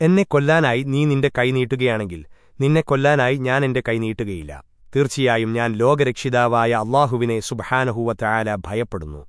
എന്നെ കൊല്ലാനായി നീ നിന്റെ കൈ നീട്ടുകയാണെങ്കിൽ നിന്നെ കൊല്ലാനായി ഞാൻ എന്റെ കൈ നീട്ടുകയില്ല. തീർച്ചയായും ഞാൻ ലോകരക്ഷിതാവായ അള്ളാഹുവിനെ സുബഹാനഹൂവ തയാല ഭയപ്പെടുന്നു.